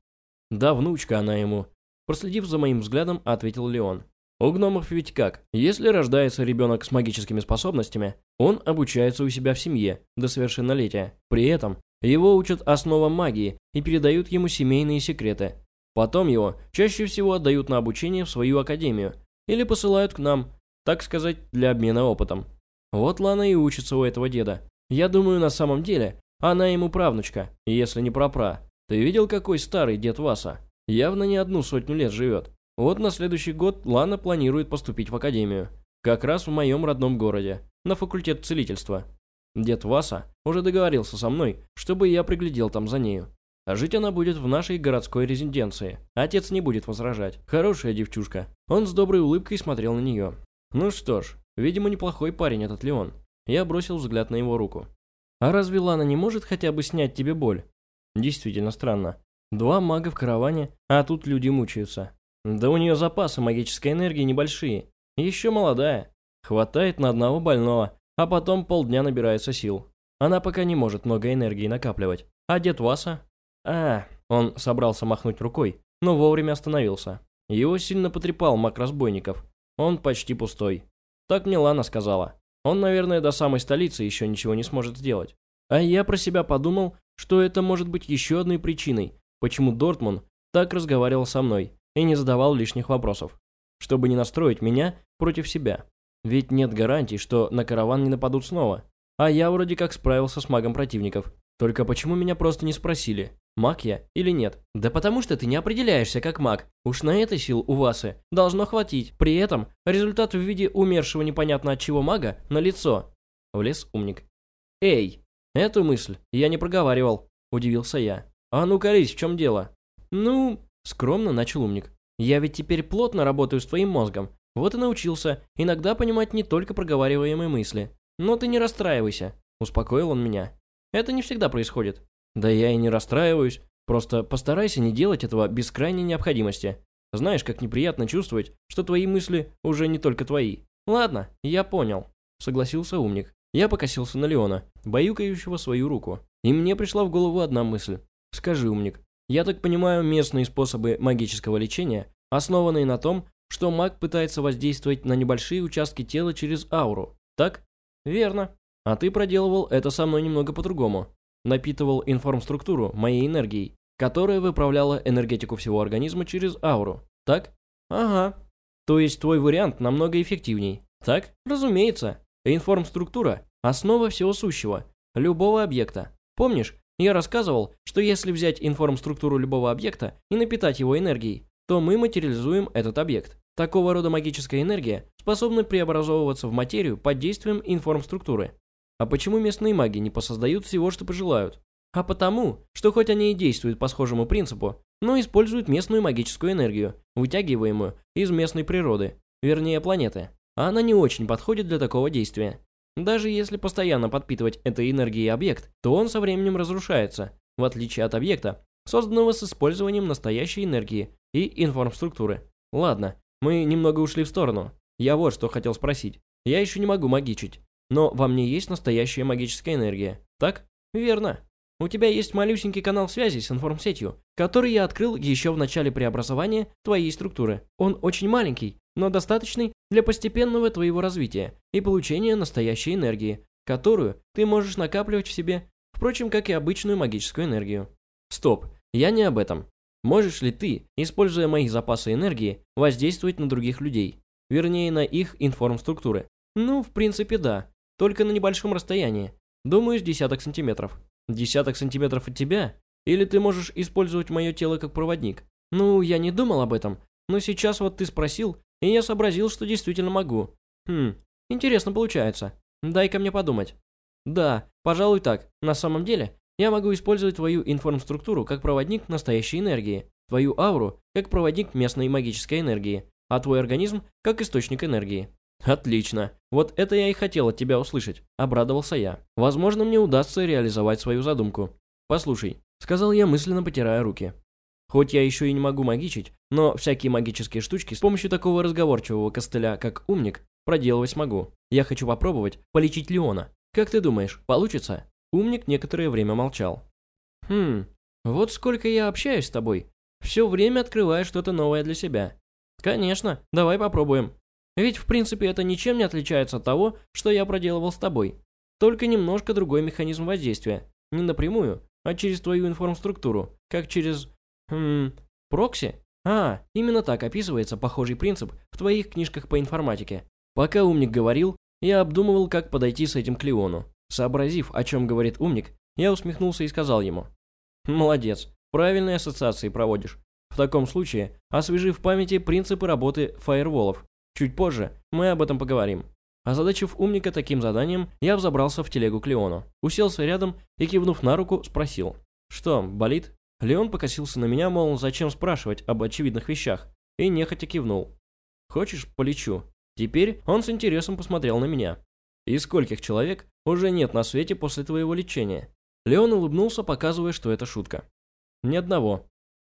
«Да, внучка она ему», проследив за моим взглядом, ответил Леон. У гномов ведь как? Если рождается ребенок с магическими способностями, он обучается у себя в семье до совершеннолетия. При этом его учат основам магии и передают ему семейные секреты. Потом его чаще всего отдают на обучение в свою академию, или посылают к нам, так сказать, для обмена опытом. Вот Лана и учится у этого деда. Я думаю, на самом деле, она ему правнучка, если не прапра. Ты видел, какой старый дед Васа? Явно не одну сотню лет живет. Вот на следующий год Лана планирует поступить в академию. Как раз в моем родном городе, на факультет целительства. Дед Васа уже договорился со мной, чтобы я приглядел там за нею. Жить она будет в нашей городской резиденции. Отец не будет возражать. Хорошая девчушка. Он с доброй улыбкой смотрел на нее. Ну что ж, видимо, неплохой парень этот Леон. Я бросил взгляд на его руку. А разве Лана не может хотя бы снять тебе боль? Действительно странно. Два мага в караване, а тут люди мучаются. Да у нее запасы магической энергии небольшие. Еще молодая. Хватает на одного больного, а потом полдня набирается сил. Она пока не может много энергии накапливать. А дед Васа а, он собрался махнуть рукой, но вовремя остановился. Его сильно потрепал маг разбойников. Он почти пустой. Так мне Лана сказала. Он, наверное, до самой столицы еще ничего не сможет сделать. А я про себя подумал, что это может быть еще одной причиной, почему Дортмунд так разговаривал со мной и не задавал лишних вопросов, чтобы не настроить меня против себя. Ведь нет гарантий, что на караван не нападут снова. А я вроде как справился с магом противников. Только почему меня просто не спросили, маг я или нет? Да потому что ты не определяешься как маг. Уж на это сил у Васы должно хватить. При этом результат в виде умершего непонятно от чего мага на лицо. Влез умник. Эй, эту мысль я не проговаривал, удивился я. А ну колись, в чем дело? Ну, скромно начал умник. Я ведь теперь плотно работаю с твоим мозгом. Вот и научился иногда понимать не только проговариваемые мысли. Но ты не расстраивайся, успокоил он меня. Это не всегда происходит. Да я и не расстраиваюсь. Просто постарайся не делать этого без крайней необходимости. Знаешь, как неприятно чувствовать, что твои мысли уже не только твои. Ладно, я понял. Согласился умник. Я покосился на Леона, баюкающего свою руку. И мне пришла в голову одна мысль. Скажи, умник, я так понимаю, местные способы магического лечения, основанные на том, что маг пытается воздействовать на небольшие участки тела через ауру, так? Верно. А ты проделывал это со мной немного по-другому. Напитывал информструктуру моей энергией, которая выправляла энергетику всего организма через ауру. Так? Ага. То есть твой вариант намного эффективней. Так? Разумеется. Информструктура – основа всего сущего, любого объекта. Помнишь, я рассказывал, что если взять информструктуру любого объекта и напитать его энергией, то мы материализуем этот объект. Такого рода магическая энергия способна преобразовываться в материю под действием информструктуры. А почему местные маги не посоздают всего, что пожелают? А потому, что хоть они и действуют по схожему принципу, но используют местную магическую энергию, вытягиваемую из местной природы, вернее планеты. А она не очень подходит для такого действия. Даже если постоянно подпитывать этой энергией объект, то он со временем разрушается, в отличие от объекта, созданного с использованием настоящей энергии и информструктуры. Ладно, мы немного ушли в сторону. Я вот что хотел спросить. Я еще не могу магичить. Но во мне есть настоящая магическая энергия. Так? Верно. У тебя есть малюсенький канал связи с информсетью, который я открыл еще в начале преобразования твоей структуры. Он очень маленький, но достаточный для постепенного твоего развития и получения настоящей энергии, которую ты можешь накапливать в себе, впрочем, как и обычную магическую энергию. Стоп, я не об этом. Можешь ли ты, используя мои запасы энергии, воздействовать на других людей? Вернее, на их информструктуры? Ну, в принципе, да. Только на небольшом расстоянии. Думаю, с десяток сантиметров. Десяток сантиметров от тебя? Или ты можешь использовать мое тело как проводник? Ну, я не думал об этом. Но сейчас вот ты спросил, и я сообразил, что действительно могу. Хм, интересно получается. Дай-ка мне подумать. Да, пожалуй так. На самом деле, я могу использовать твою информструктуру как проводник настоящей энергии, твою ауру как проводник местной магической энергии, а твой организм как источник энергии. «Отлично. Вот это я и хотел от тебя услышать», — обрадовался я. «Возможно, мне удастся реализовать свою задумку. Послушай», — сказал я, мысленно потирая руки. «Хоть я еще и не могу магичить, но всякие магические штучки с помощью такого разговорчивого костыля, как умник, проделывать могу. Я хочу попробовать полечить Леона. Как ты думаешь, получится?» Умник некоторое время молчал. «Хм, вот сколько я общаюсь с тобой. Все время открываю что-то новое для себя. Конечно, давай попробуем. Ведь в принципе это ничем не отличается от того, что я проделывал с тобой. Только немножко другой механизм воздействия. Не напрямую, а через твою информструктуру, как через... Хм... Прокси? А, именно так описывается похожий принцип в твоих книжках по информатике. Пока умник говорил, я обдумывал, как подойти с этим к Леону. Сообразив, о чем говорит умник, я усмехнулся и сказал ему. Молодец, правильные ассоциации проводишь. В таком случае, освежи в памяти принципы работы фаерволов. Чуть позже мы об этом поговорим. Озадачив умника таким заданием, я взобрался в телегу к Леону, уселся рядом и, кивнув на руку, спросил. «Что, болит?» Леон покосился на меня, мол, зачем спрашивать об очевидных вещах, и нехотя кивнул. «Хочешь, полечу?» Теперь он с интересом посмотрел на меня. «И скольких человек уже нет на свете после твоего лечения?» Леон улыбнулся, показывая, что это шутка. «Ни одного».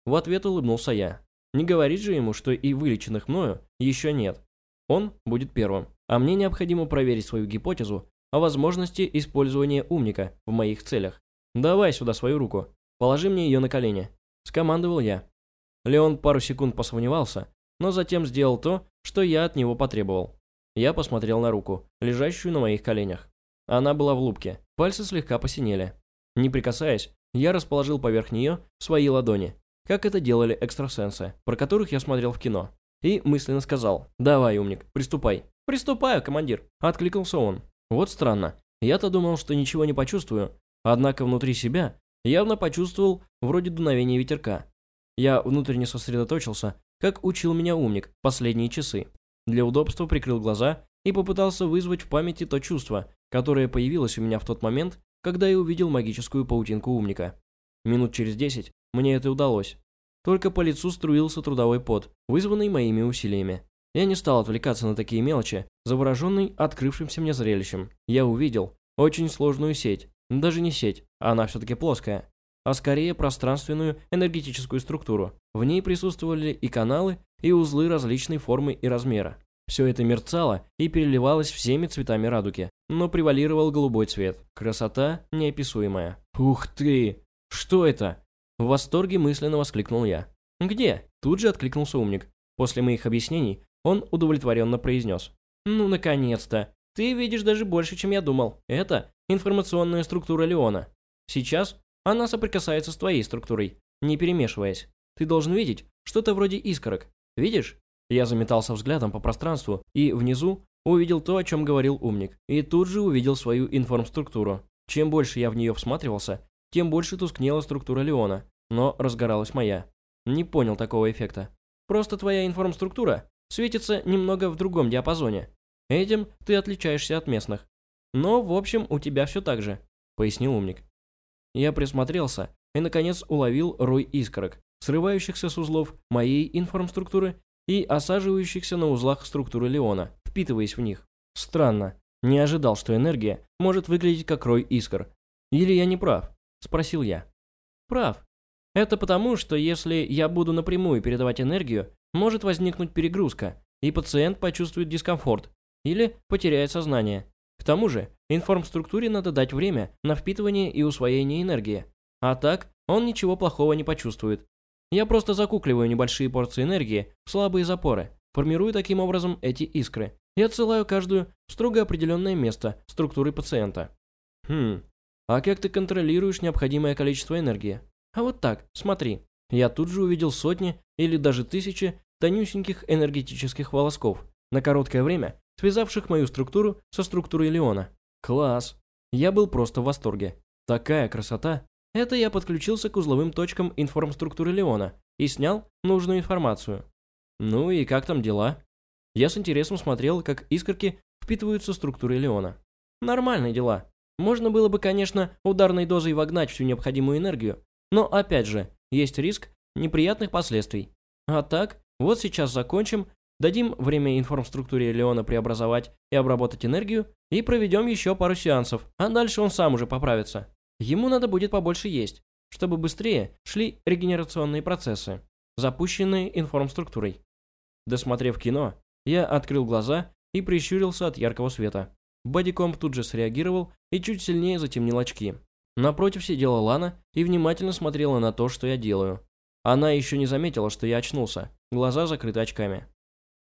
В ответ улыбнулся я. Не говорить же ему, что и вылеченных мною еще нет. Он будет первым, а мне необходимо проверить свою гипотезу о возможности использования умника в моих целях. «Давай сюда свою руку, положи мне ее на колени», – скомандовал я. Леон пару секунд посомневался, но затем сделал то, что я от него потребовал. Я посмотрел на руку, лежащую на моих коленях. Она была в лупке, пальцы слегка посинели. Не прикасаясь, я расположил поверх нее свои ладони, как это делали экстрасенсы, про которых я смотрел в кино. И мысленно сказал «Давай, умник, приступай». «Приступаю, командир», — откликнулся он. Вот странно. Я-то думал, что ничего не почувствую, однако внутри себя явно почувствовал вроде дуновения ветерка. Я внутренне сосредоточился, как учил меня умник последние часы. Для удобства прикрыл глаза и попытался вызвать в памяти то чувство, которое появилось у меня в тот момент, когда я увидел магическую паутинку умника. Минут через десять мне это удалось. Только по лицу струился трудовой пот, вызванный моими усилиями. Я не стал отвлекаться на такие мелочи, завороженный открывшимся мне зрелищем. Я увидел очень сложную сеть. Даже не сеть, она все-таки плоская. А скорее пространственную энергетическую структуру. В ней присутствовали и каналы, и узлы различной формы и размера. Все это мерцало и переливалось всеми цветами радуги, но превалировал голубой цвет. Красота неописуемая. «Ух ты! Что это?» В восторге мысленно воскликнул я. «Где?» Тут же откликнулся умник. После моих объяснений он удовлетворенно произнес. «Ну, наконец-то! Ты видишь даже больше, чем я думал. Это информационная структура Леона. Сейчас она соприкасается с твоей структурой, не перемешиваясь. Ты должен видеть что-то вроде искорок. Видишь? Я заметался взглядом по пространству и внизу увидел то, о чем говорил умник, и тут же увидел свою информструктуру. Чем больше я в нее всматривался, тем больше тускнела структура Леона, но разгоралась моя. Не понял такого эффекта. Просто твоя информструктура светится немного в другом диапазоне. Этим ты отличаешься от местных. Но, в общем, у тебя все так же, пояснил умник. Я присмотрелся и, наконец, уловил рой искорок, срывающихся с узлов моей информструктуры и осаживающихся на узлах структуры Леона, впитываясь в них. Странно. Не ожидал, что энергия может выглядеть как рой искр. Или я не прав? Спросил я. Прав. Это потому, что если я буду напрямую передавать энергию, может возникнуть перегрузка, и пациент почувствует дискомфорт или потеряет сознание. К тому же, информструктуре надо дать время на впитывание и усвоение энергии. А так, он ничего плохого не почувствует. Я просто закукливаю небольшие порции энергии в слабые запоры, формирую таким образом эти искры и отсылаю каждую в строго определенное место структуры пациента. Хм, а как ты контролируешь необходимое количество энергии? А вот так, смотри. Я тут же увидел сотни или даже тысячи тонюсеньких энергетических волосков, на короткое время связавших мою структуру со структурой Леона. Класс. Я был просто в восторге. Такая красота. Это я подключился к узловым точкам информструктуры Леона и снял нужную информацию. Ну и как там дела? Я с интересом смотрел, как искорки впитываются в структуры Леона. Нормальные дела. Можно было бы, конечно, ударной дозой вогнать всю необходимую энергию, но опять же, есть риск неприятных последствий. А так, вот сейчас закончим, дадим время информструктуре Леона преобразовать и обработать энергию, и проведем еще пару сеансов, а дальше он сам уже поправится. Ему надо будет побольше есть, чтобы быстрее шли регенерационные процессы, запущенные информструктурой. Досмотрев кино, я открыл глаза и прищурился от яркого света. Бодикомп тут же среагировал и чуть сильнее затемнил очки. Напротив сидела Лана и внимательно смотрела на то, что я делаю. Она еще не заметила, что я очнулся, глаза закрыты очками.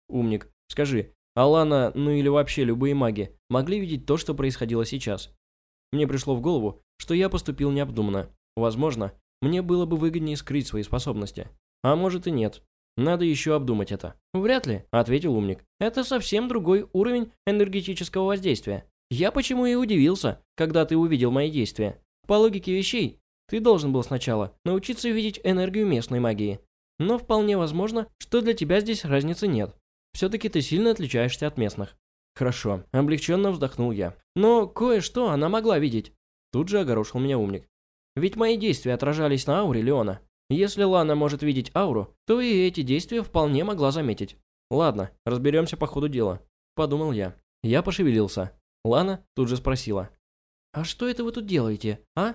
«Умник, скажи, а Лана, ну или вообще любые маги, могли видеть то, что происходило сейчас?» Мне пришло в голову, что я поступил необдуманно. Возможно, мне было бы выгоднее скрыть свои способности. А может и нет. Надо еще обдумать это. Вряд ли, ответил умник. Это совсем другой уровень энергетического воздействия. Я почему и удивился, когда ты увидел мои действия. По логике вещей, ты должен был сначала научиться видеть энергию местной магии. Но вполне возможно, что для тебя здесь разницы нет. Все-таки ты сильно отличаешься от местных. Хорошо, облегченно вздохнул я. Но кое-что она могла видеть. Тут же огорошил меня умник. Ведь мои действия отражались на ауре Леона. Если Лана может видеть ауру, то и эти действия вполне могла заметить. Ладно, разберемся по ходу дела. Подумал я. Я пошевелился. Лана тут же спросила. «А что это вы тут делаете, а?»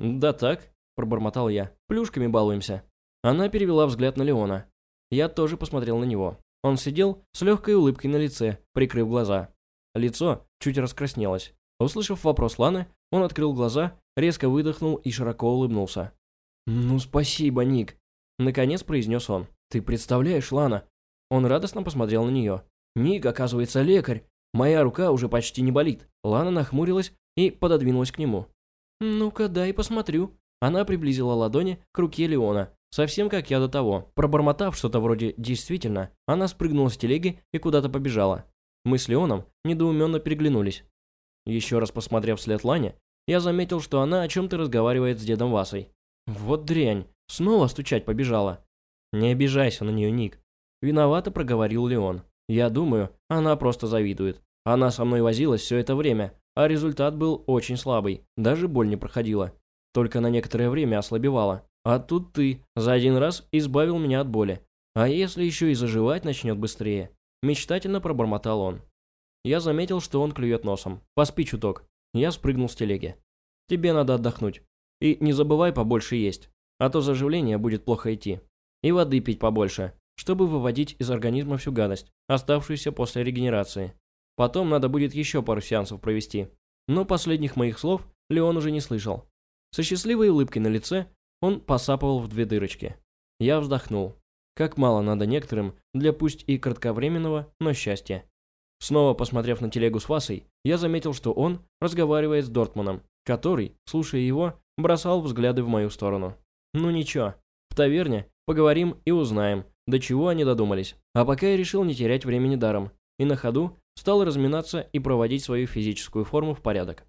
«Да так», – пробормотал я. «Плюшками балуемся». Она перевела взгляд на Леона. Я тоже посмотрел на него. Он сидел с легкой улыбкой на лице, прикрыв глаза. Лицо чуть раскраснелось. Услышав вопрос Ланы, он открыл глаза, резко выдохнул и широко улыбнулся. «Ну спасибо, Ник», – наконец произнес он. «Ты представляешь, Лана?» Он радостно посмотрел на нее. «Ник, оказывается, лекарь. Моя рука уже почти не болит». Лана нахмурилась и пододвинулась к нему. «Ну-ка, дай посмотрю». Она приблизила ладони к руке Леона, Совсем как я до того. Пробормотав что-то вроде «действительно», она спрыгнула с телеги и куда-то побежала. Мы с Леоном недоуменно переглянулись. Еще раз посмотрев вслед Лане, я заметил, что она о чем-то разговаривает с дедом Васой. Вот дрянь, снова стучать побежала. Не обижайся на нее, Ник. Виновато проговорил Леон. Я думаю, она просто завидует. Она со мной возилась все это время, а результат был очень слабый, даже боль не проходила. Только на некоторое время ослабевала. А тут ты за один раз избавил меня от боли. А если еще и заживать начнет быстрее? Мечтательно пробормотал он. Я заметил, что он клюет носом. Поспи чуток. Я спрыгнул с телеги. Тебе надо отдохнуть. И не забывай побольше есть, а то заживление будет плохо идти. И воды пить побольше, чтобы выводить из организма всю гадость, оставшуюся после регенерации. Потом надо будет еще пару сеансов провести. Но последних моих слов Леон уже не слышал. Со счастливой улыбкой на лице он посапывал в две дырочки. Я вздохнул. Как мало надо некоторым для пусть и кратковременного, но счастья. Снова посмотрев на телегу с Васой, я заметил, что он разговаривает с Дортманом, который, слушая его, бросал взгляды в мою сторону. Ну ничего, в таверне поговорим и узнаем, до чего они додумались. А пока я решил не терять времени даром, и на ходу стал разминаться и проводить свою физическую форму в порядок.